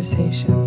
Conversation,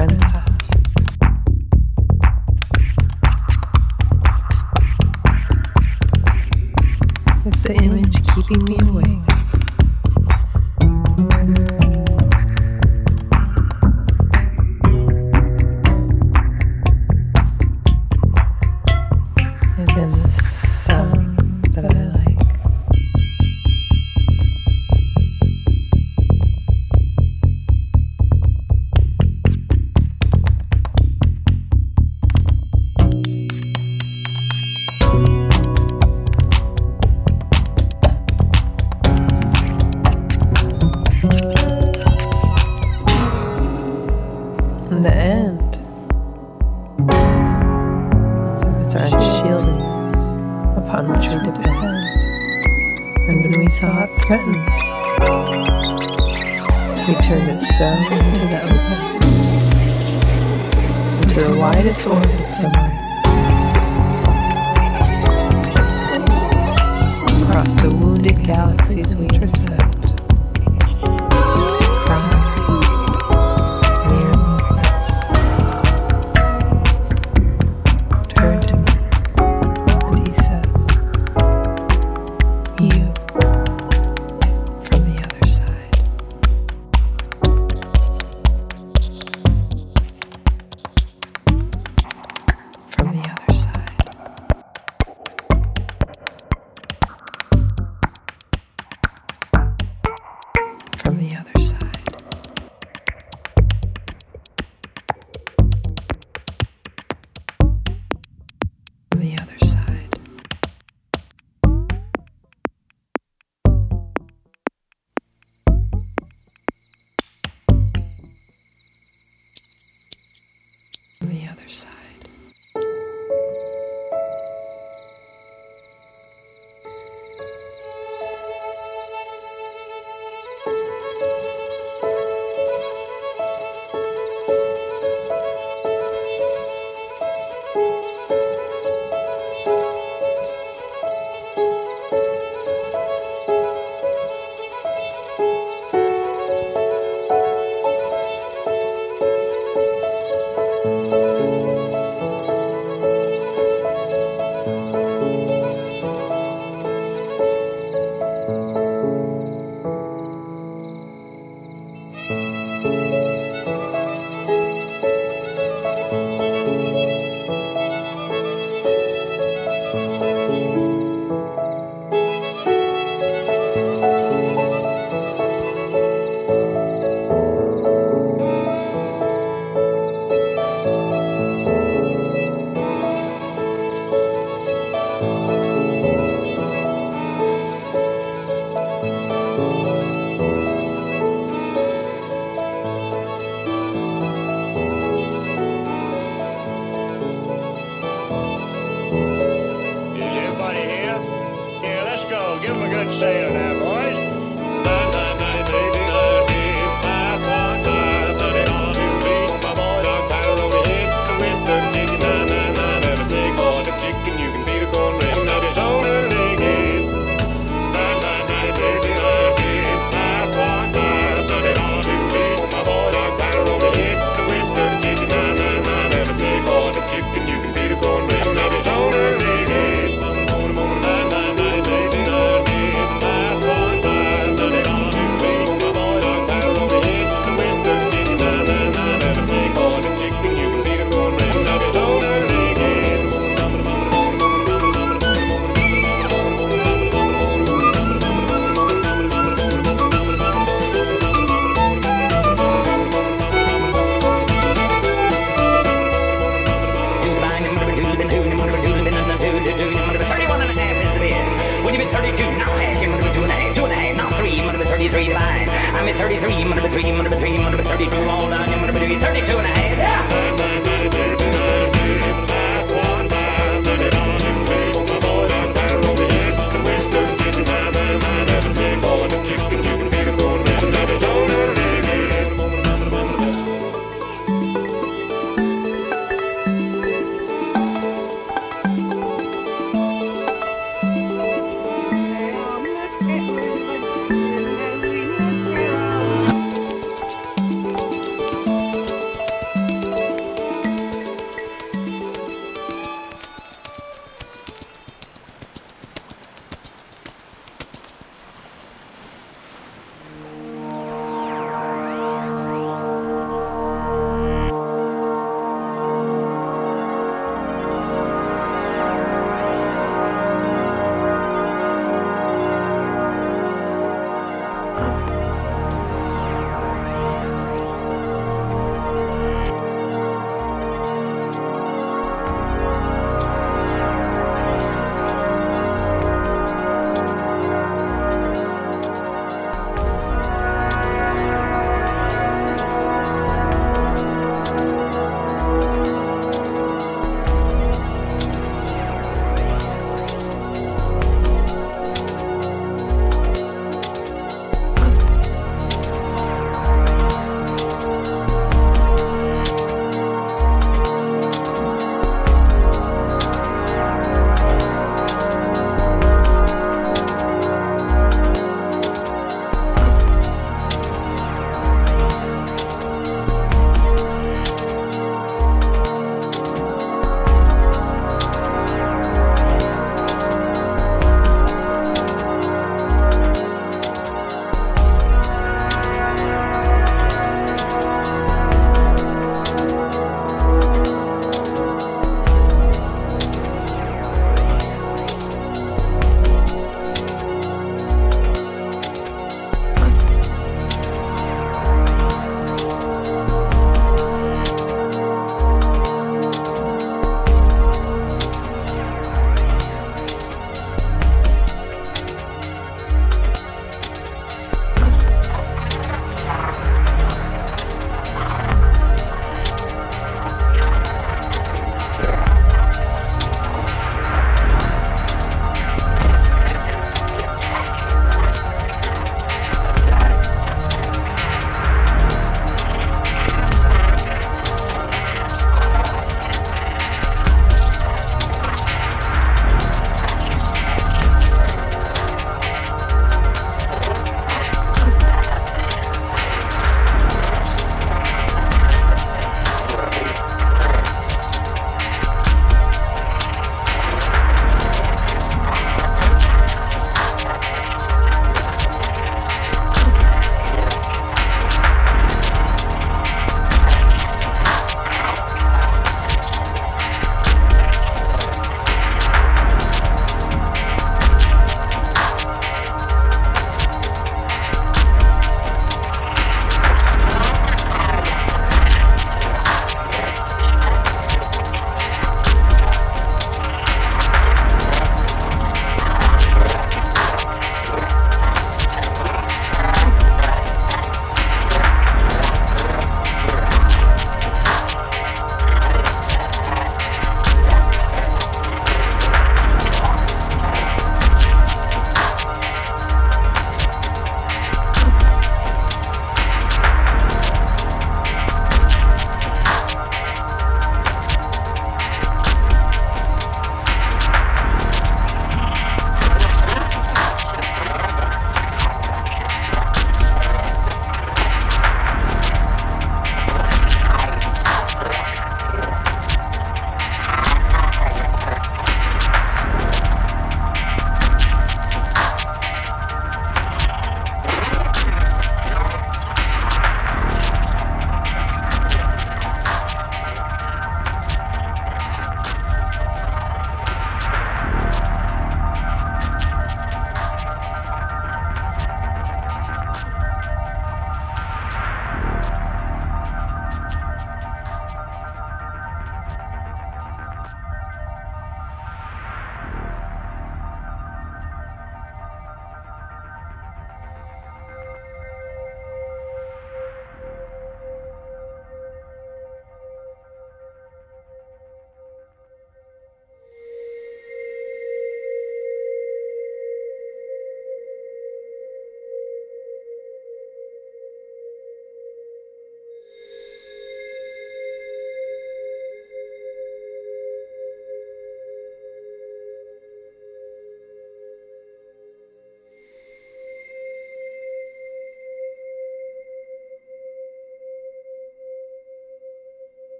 friend's. It's the image keeping me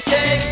Take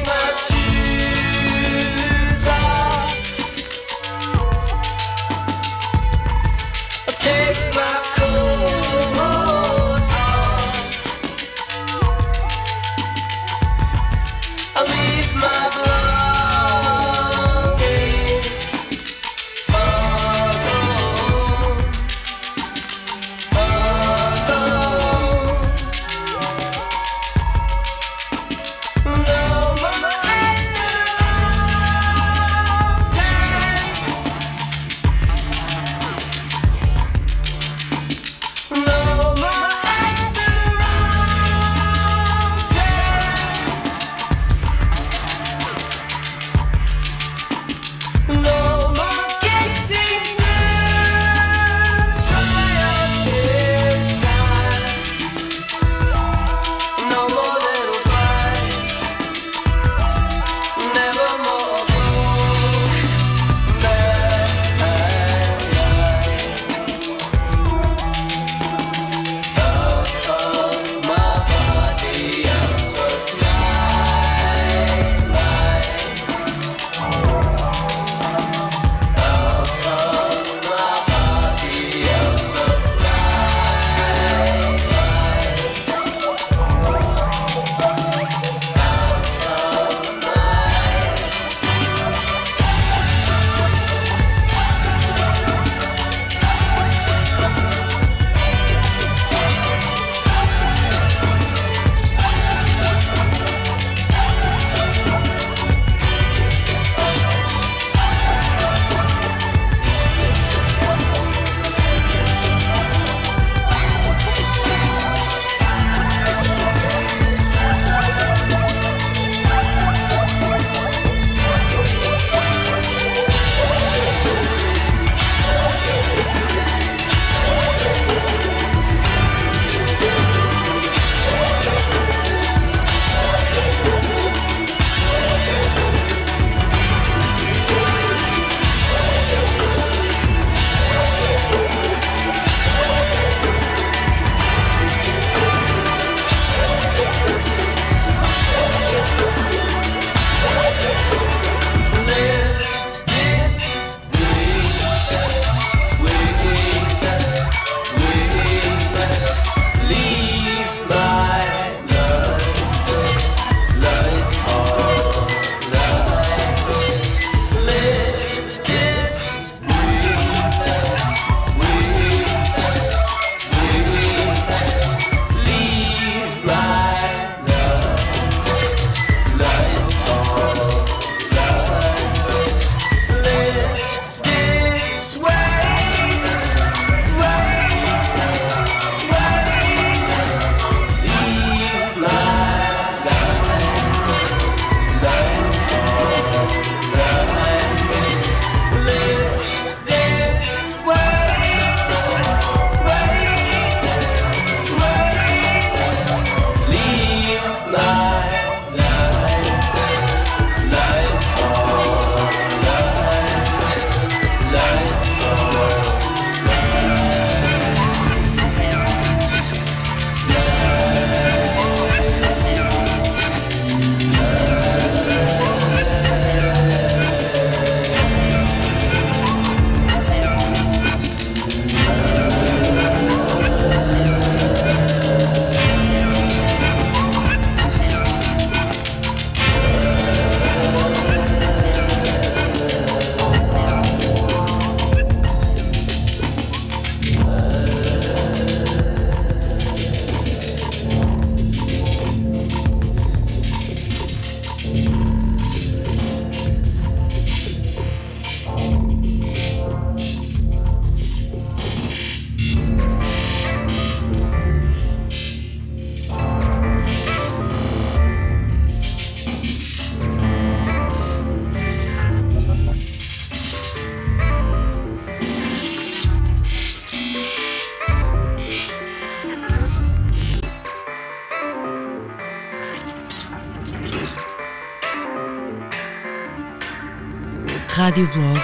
radioblog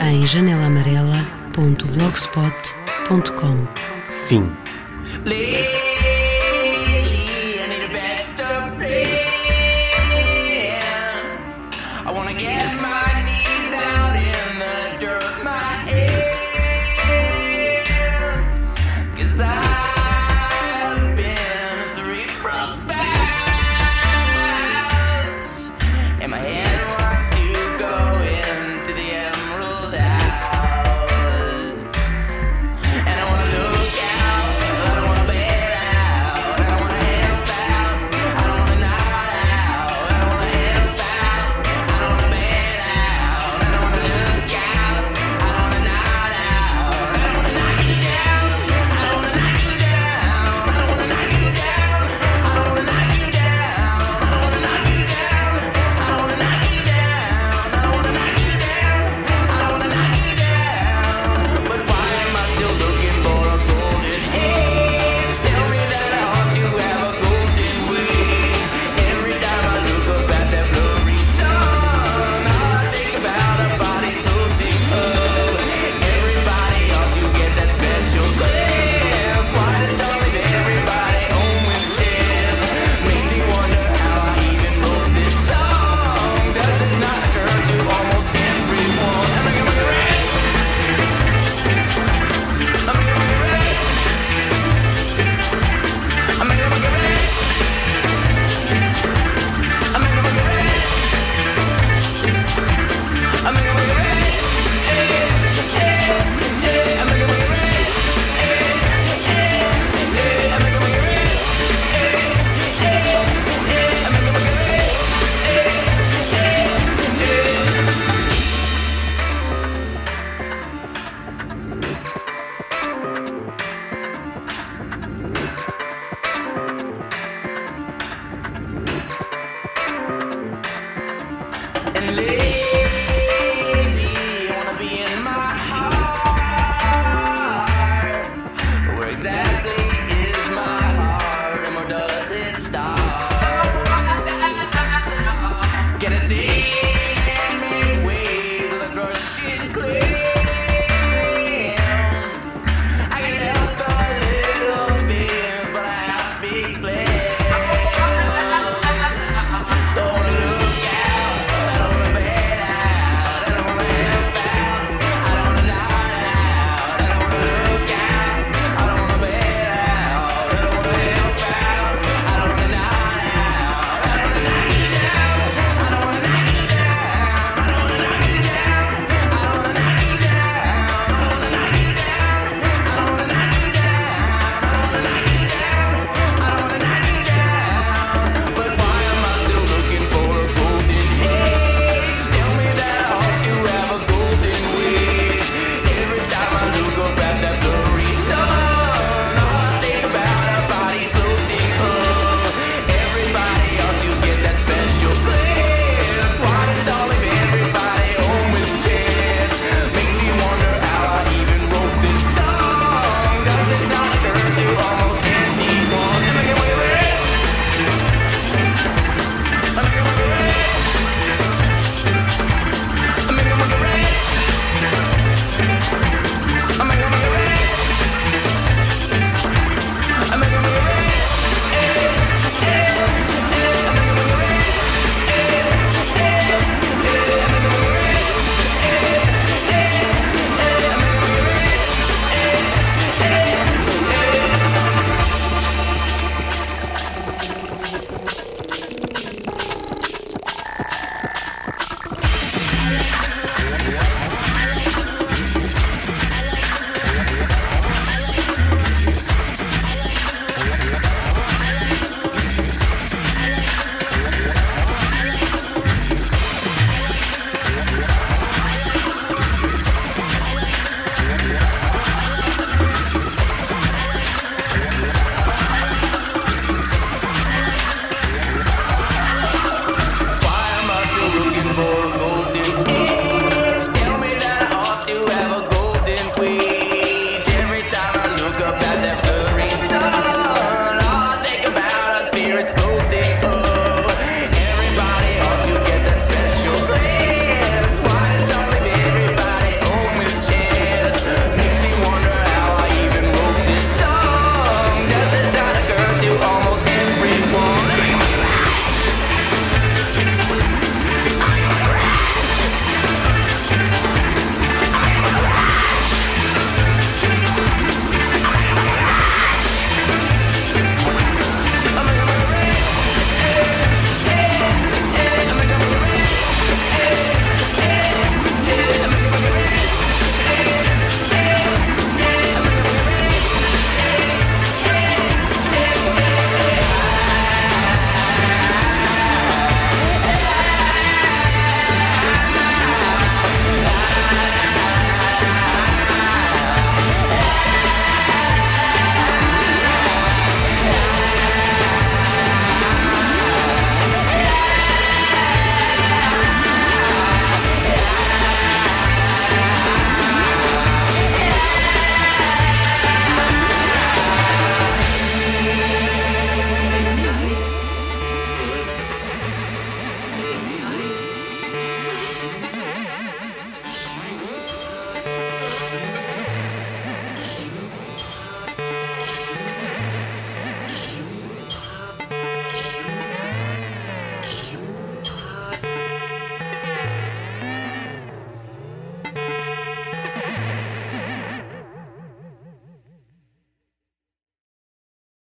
em janelamarela.blogspot.com. Fim.